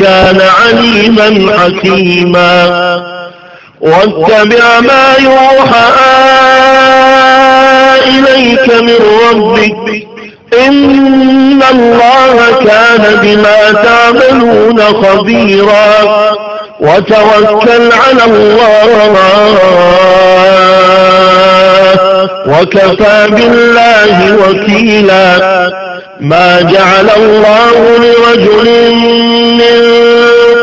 الله كان عليما حكيما. واتبع ما يوحى إليك من ربك. إن الله كان بما تعملون خبيرا. وتوكل على الله وكفى بالله وكيلا. ما جعل الله لرجل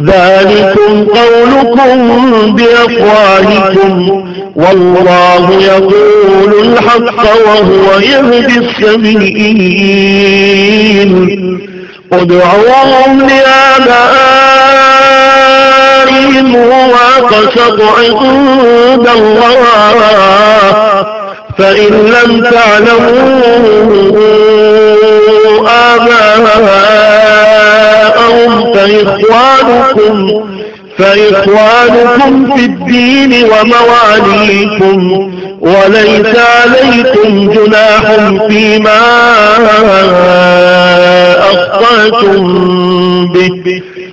ذلكم قولكم بأفواهكم. والله يقول الحق وهو يهدي السبيل. ادعوهم لآبائهم هو أقسط عند الله. فإن لم تعلموا آباءهم فإخوانكم فإخوانكم في الدين ومواليكم. وليس عليكم جناح فيما أخطأتم به.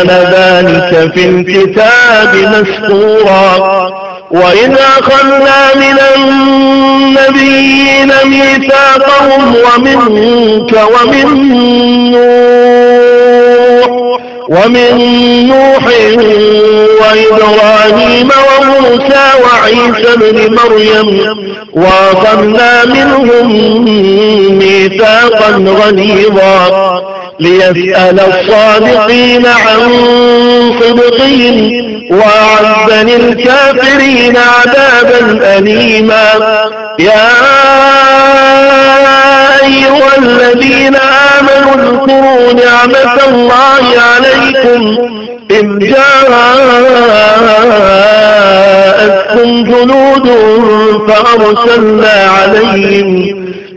كان ذلك في الكتاب مسطورا وإذ أخذنا من النبيين ميثاقهم ومنك ومن نوح ومن نوح وإبراهيم وموسى وعيسى بن مريم. وأخذنا منهم ميثاقا غليظا. ليسأل الصادقين عن صدقهم وأعد للكافرين عذابا أليما. يا أيها الذين آمنوا اذكروا نعمة الله عليكم إذ جاءتكم جنود فأرسلنا عليهم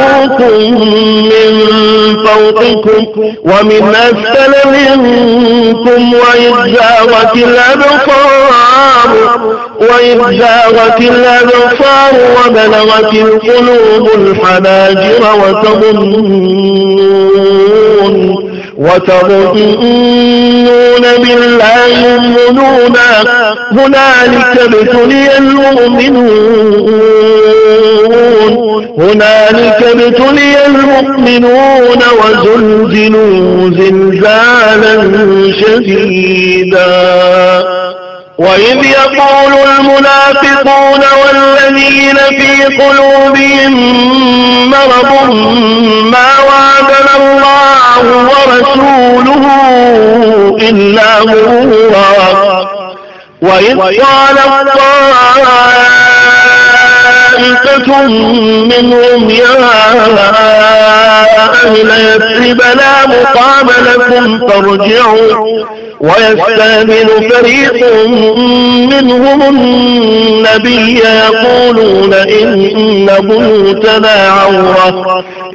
جاءوكم من فوقكم ومن أسفل منكم وإذ زاغت الأبصار وإذ زاغت الأبصار وبلغت القلوب الحناجر وتظنون وتظنون بالله الظنونا هنالك ابتلي المؤمنون. هنالك ابتلي المؤمنون وزلزلوا زلزالا شديدا. وإذ يقول المنافقون والذين في قلوبهم مرض ما وعدنا الله ورسوله إلا غرورا وإذ قال طائفة منهم يا أهل يثرب لا مقام لكم فارجعوا. ويستامن فريق منهم النبي يقولون إن بيوتنا عورة.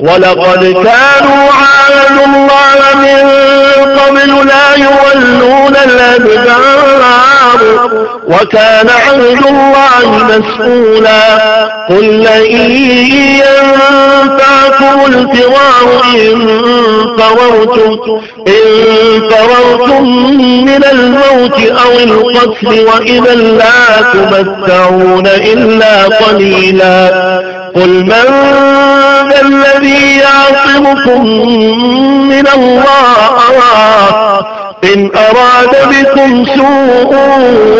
ولقد كانوا عاهدوا الله من قبل لا يولون الأدبار وكان عهد الله مسؤولا. قل لن ينفعكم الفرار إن فررتم إن فررتم من الموت أو القتل وإذا لا تمتعون إلا قليلا. قل من ذا الذي يعصمكم من الله إن أراد بكم سوءا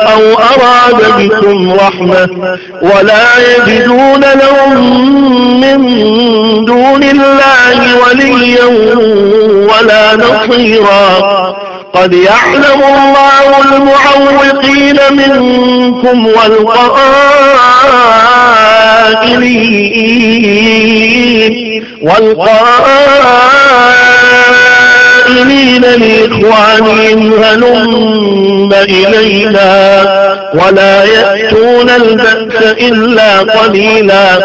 أو أراد بكم رحمة ولا يجدون لهم من دون الله وليا ولا نصيرا قد يعلم الله المعوقين منكم والقائلين والقائلين لإخوانهم هلم إلينا ولا يأتون البأس إلا قليلا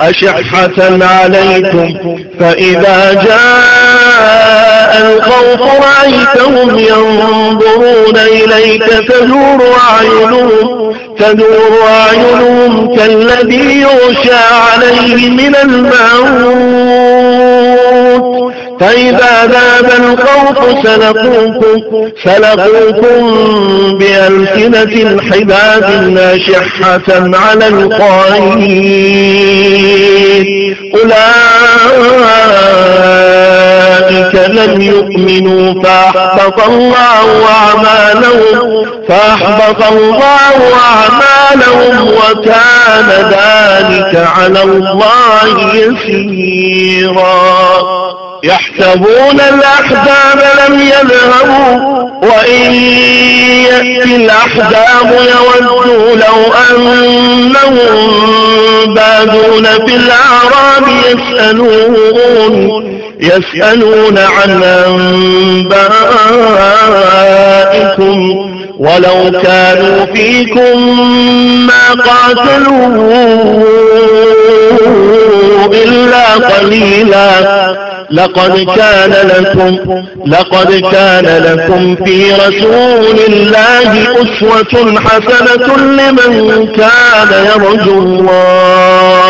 أشحة عليكم فإذا جاء الخوف رأيتهم ينظرون إليك تدور أعينهم تدور أعينهم كالذي يغشى عليه من الموت. فإذا ذاب الخوف سلقوكم, سلقوكم بألسنة حباد ناشحة على الخائن أولئك يؤمنوا فأحبط الله أعمالهم فأحبط الله أعمالهم وكان ذلك على الله يسيرا. يحسبون الأحزاب لم يذهبوا وإن يأتي الأحزاب يودوا لو أنهم بادون في الأعراب يسألون. يسألون عن أنبائكم ولو كانوا فيكم ما قاتلوا إلا قليلا. لقد كان لكم لقد كان لكم في رسول الله أسوة حسنة لمن كان يرجو الله.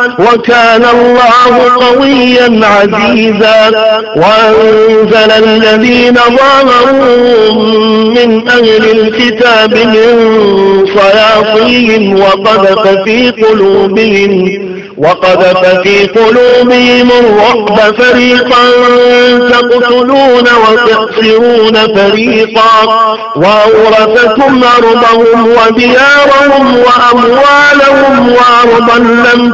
وكان الله قويا عزيزا. وأنزل الذين ظاهروا من أهل الكتاب من صياصيهم وقذف في قلوبهم وقذف في قلوبهم الرعب فريقا تقتلون وتأسرون فريقا. وأورثكم أرضهم وديارهم وأموالهم وأرضا لم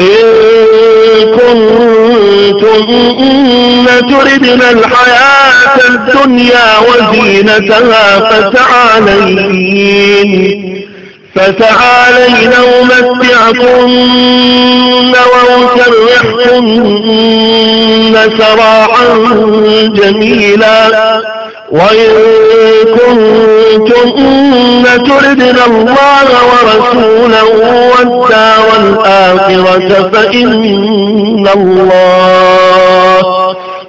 إن كنتن تردن الحياة الدنيا وزينتها فتعالين فتعالين أمتعكن وأسرحكن سراحا جميلا. وإن كنتن تردن الله ورسوله والدار الآخرة فإن الله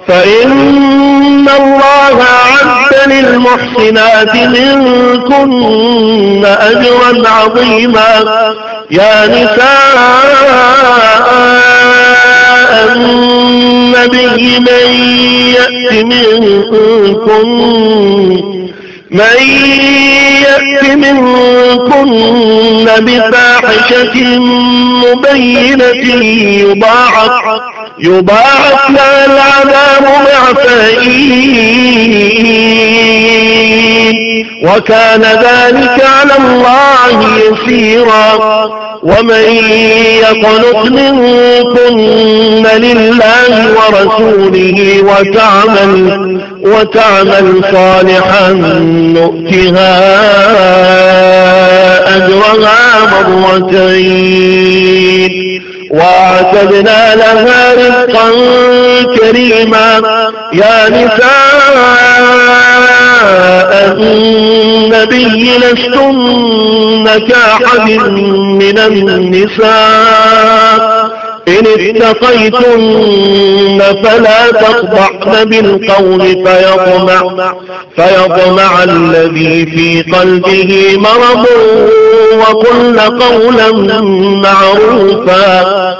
فإن الله أعد للمحسنات منكن أجرا عظيما. يا نساء النبي من يأت منكن من يأت منكن بفاحشة مبينة يضاعف يضاعف لها العذاب ضعفين. وكان ذلك على الله يسيرا. ومن يقنط منكن لله ورسوله وتعمل وتعمل صالحا نؤتها أجرها مرتين. وأعتدنا لها رزقا كريما. يا نساء النبي لستن كأحد من النساء. إن اتقيتن فلا تخضعن بالقول فيطمع, فيطمع الذي في قلبه مرض. وقلن قولا معروفا.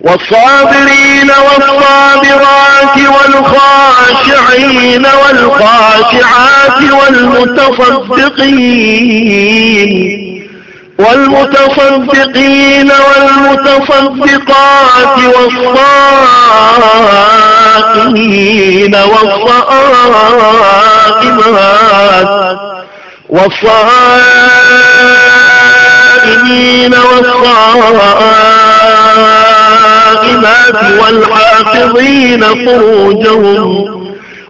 والصابرين والصابرات والخاشعين والخاشعات والمتصدقين والمتصدقين والمتصدقات والصائمين والصائمات والصائمين والصائمات والحافظين فروجهم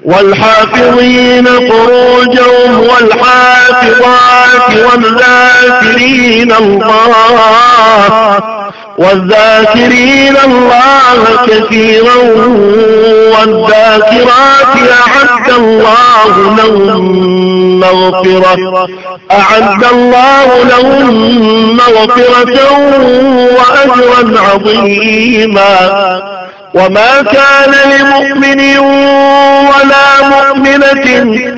والحافظين فروجهم والحافظات والذاكرين الله والذاكرين الله كثيرا والذاكرات أعد الله لهم مغفرة. أعد الله لهم مغفرة وأجرا عظيما. وما كان لمؤمن ولا مؤمنة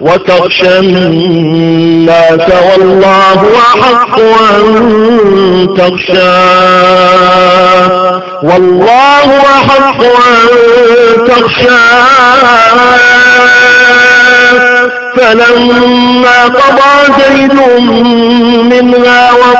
وتخشى الناس والله أحق أن تخشى. والله أحق أن تخشى. فلما قضى زيد منها وطرا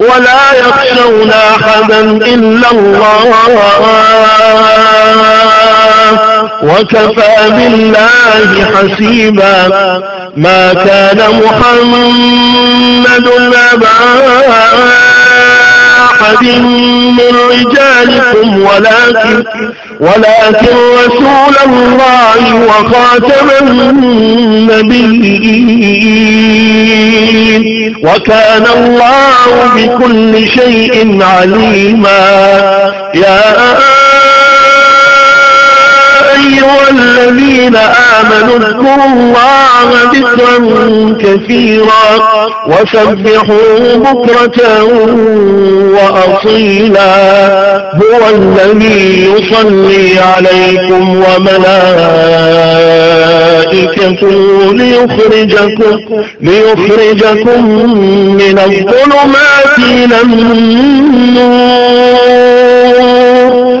ولا يخشون أحدا إلا الله. وكفى بالله حسيبا. ما كان محمد أبا أحد من رجالكم ولكن ولكن رسول الله وخاتم النبيين. وكان الله بكل شيء عليما. يا أيها الذين آمنوا اذكروا الله ذكرا كثيرا وسبحوا بكرة وأصيلا. هو الذي يصلي عليكم وملائكته ليخرجكم, ليخرجكم من الظلمات إلى النور.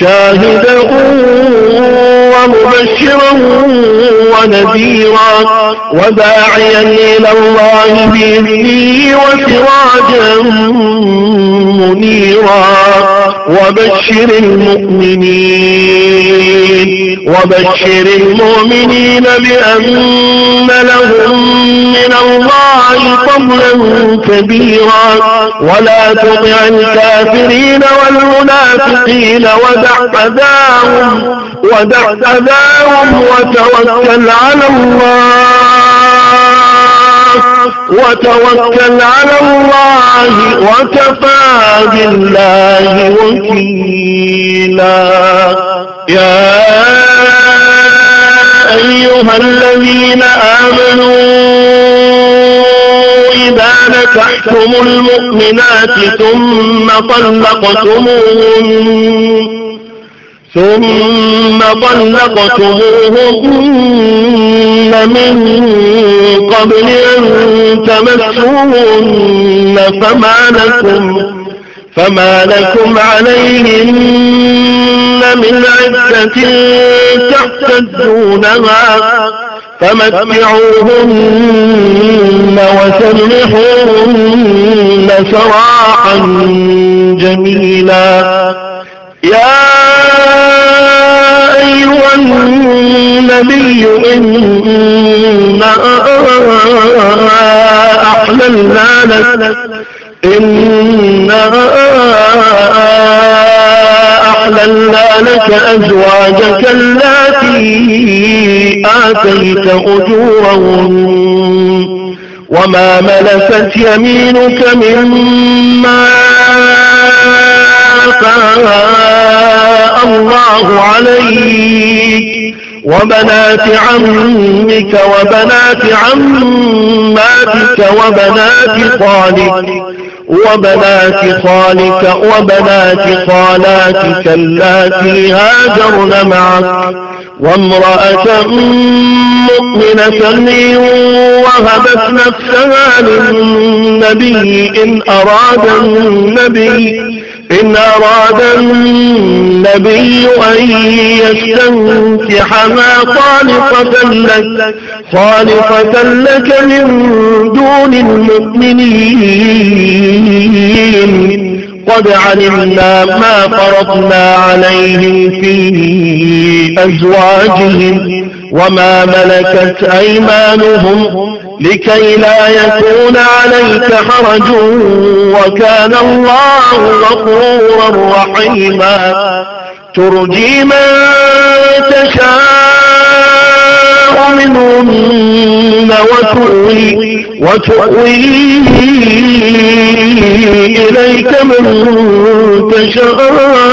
شاهدا ومبشرا ونذيرا وداعيا إلى الله بإذنه وسراجا منيرا وبشر المؤمنين وبشر المؤمنين بأن لهم من الله فضلا كبيرا ولا تطع الكافرين والمنافقين ودع أذاهم ودع أذاهم وتوكل على الله وتوكل على الله وكفى بالله وكيلا. يا أيها الذين آمنوا نكحتم المؤمنات ثم طلقتموهن ثم طلقتموهن من قبل أن تمسوهن فما لكم فما لكم عليهن من عدة تحتدونها فمتعوهن وسرحوهن سراحا جميلا النبي إنا أحللنا لك. إنا أحللنا لك أزواجك التي آتيت أجورهن. وما ملكت يمينك مما الله عليك وبنات عمك وبنات عماتك وبنات خالك وبنات خالك وبنات خالاتك اللاتي هاجرن معك وامرأة مؤمنة وهبت نفسها للنبي إن أراد النبي إن أراد النبي أن يستنكحها خالصة لك خالصة لك من دون المؤمنين. قد علمنا ما فرضنا عليهم في أزواجهم وما ملكت أيمانهم. لكي لا يكون عليك حرج وكان الله غفورا رحيما. ترجي من تشاء منهن وتؤوي, وتؤوي إليك من تشاء.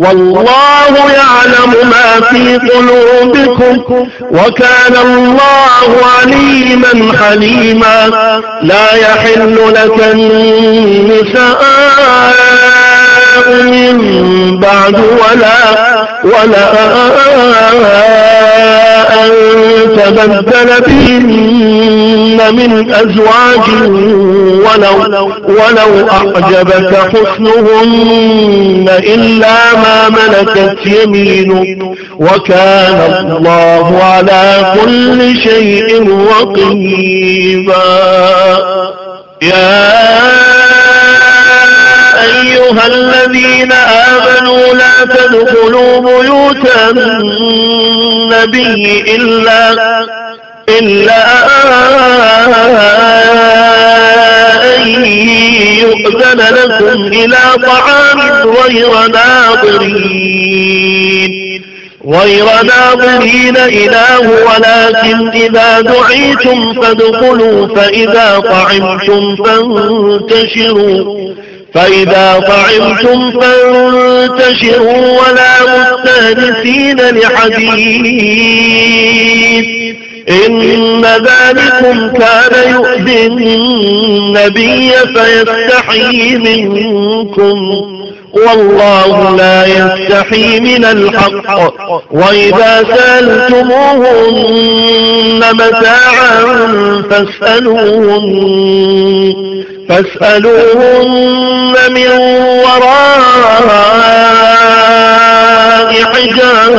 والله يعلم ما في قلوبكم وكان الله عليما حليما. لا يحل لك النساء من بعد ولا ولا أن تبدل بهن من أزواج ولو, ولو أعجبك حسنهن إلا ما ملكت يمينك. وكان الله على كل شيء رقيبا. يا أيها الذين آمنوا لا تدخلوا بيوت النبي إلا إلا أن يؤذن لكم إلى طعام غير ناظرين. غير ناظرين إله ولكن إذا دعيتم فادخلوا فإذا طعمتم فانتشروا. فإذا طعمتم فانتشروا ولا مستأنسين لحديث. إن ذلكم كان يؤذي النبي فيستحيي منكم. والله لا يستحي من الحق. وإذا سألتموهن متاعا فاسألوهن فاسألوهن من وراء حجاب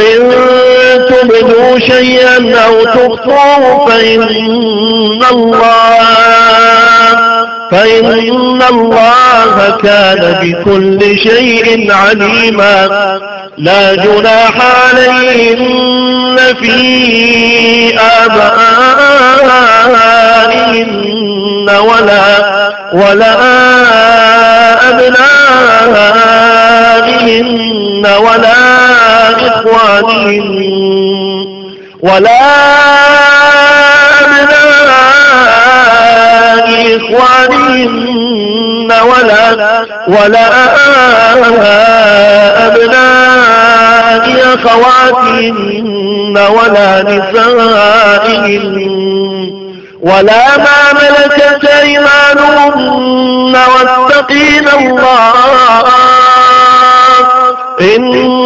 إن تبدوا شيئا أو تخطوه فإن الله فإن الله كان بكل شيء عليما. لا جناح عليهن في آبائهن ولا ولا أبنائهن ولا إخوانهن ولا أبناء إخوانهن ولا ولا أبناء أخواتهن ولا نسائهن ولا ما ملكت أيمانهن واتقين الله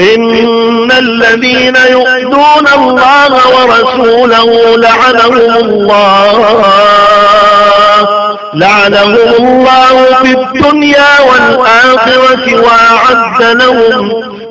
إن الذين يؤذون الله ورسوله لعنهم الله لعنهم الله في الدنيا والآخرة وأعد لهم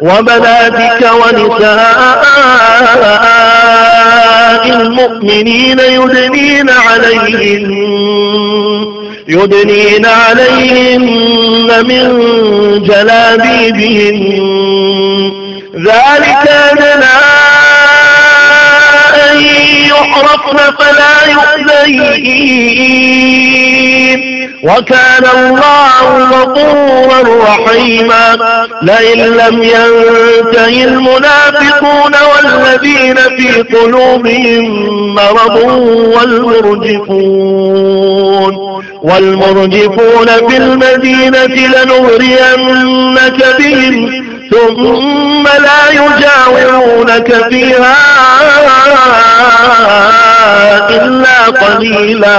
وبناتك ونساء المؤمنين يدنين عليهن يدنين عليهن من جلابيبهن. ذلك أدنى يحرقن فلا يؤذين. وكان الله غفورا رحيما. لئن لم ينته المنافقون والذين في قلوبهم مرض والمرجفون. والمرجفون في المدينة لنغرينك بهم. ثم لا يجاورونك فيها إلا قليلا.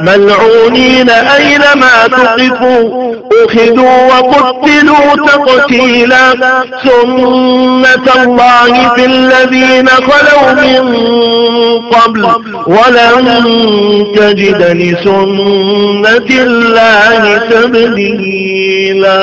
ملعونين أينما تقفوا أخذوا وقتلوا تقتيلا. سنة الله في الذين خلوا من قبل. ولن تجد لسنة الله تبديلا.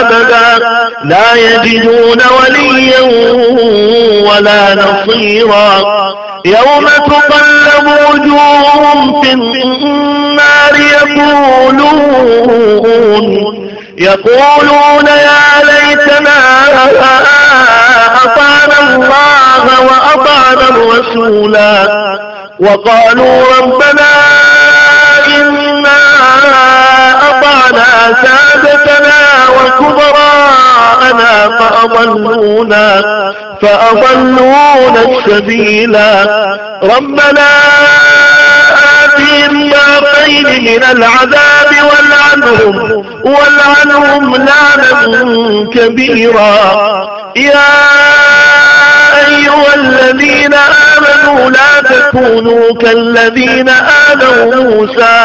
أبدا. لا يجدون وليا ولا نصيرا. يوم تقلب وجوههم في النار يقولون يقولون يا ليتنا أطعنا الله وأطعنا الرسولا. وقالوا ربنا إنا أطعنا سادتنا وكبراءنا فأضلونا فأضلونا السبيلا. ربنا آتهم ضعفين من العذاب والعنهم والعنهم لعنا كبيرا. يا أيها الذين آمنوا لا تكونوا كالذين آذوا موسى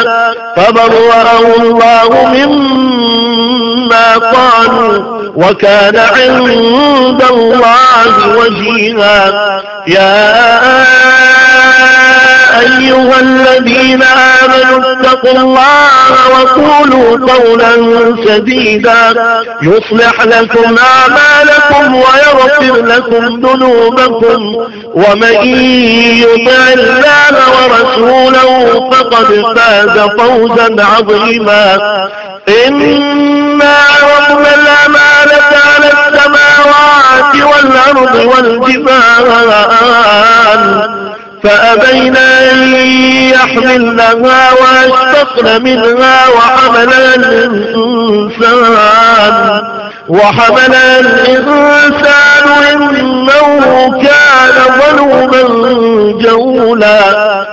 فبرأه الله مما عما قالوا وكان عند الله وجيها. يا أيها الذين آمنوا اتقوا الله وقولوا قولا سديدا. يصلح لكم أعمالكم ويغفر لكم ذنوبكم. ومن يطع الله ورسوله فقد فاز فوزا عظيما. إنا عرضنا الأمانة على السماوات والأرض والجبال فأبين أن يحملنها واشتقن منها وحملها الإنسان وحملها الإنسان إنه كان ظلوما جولا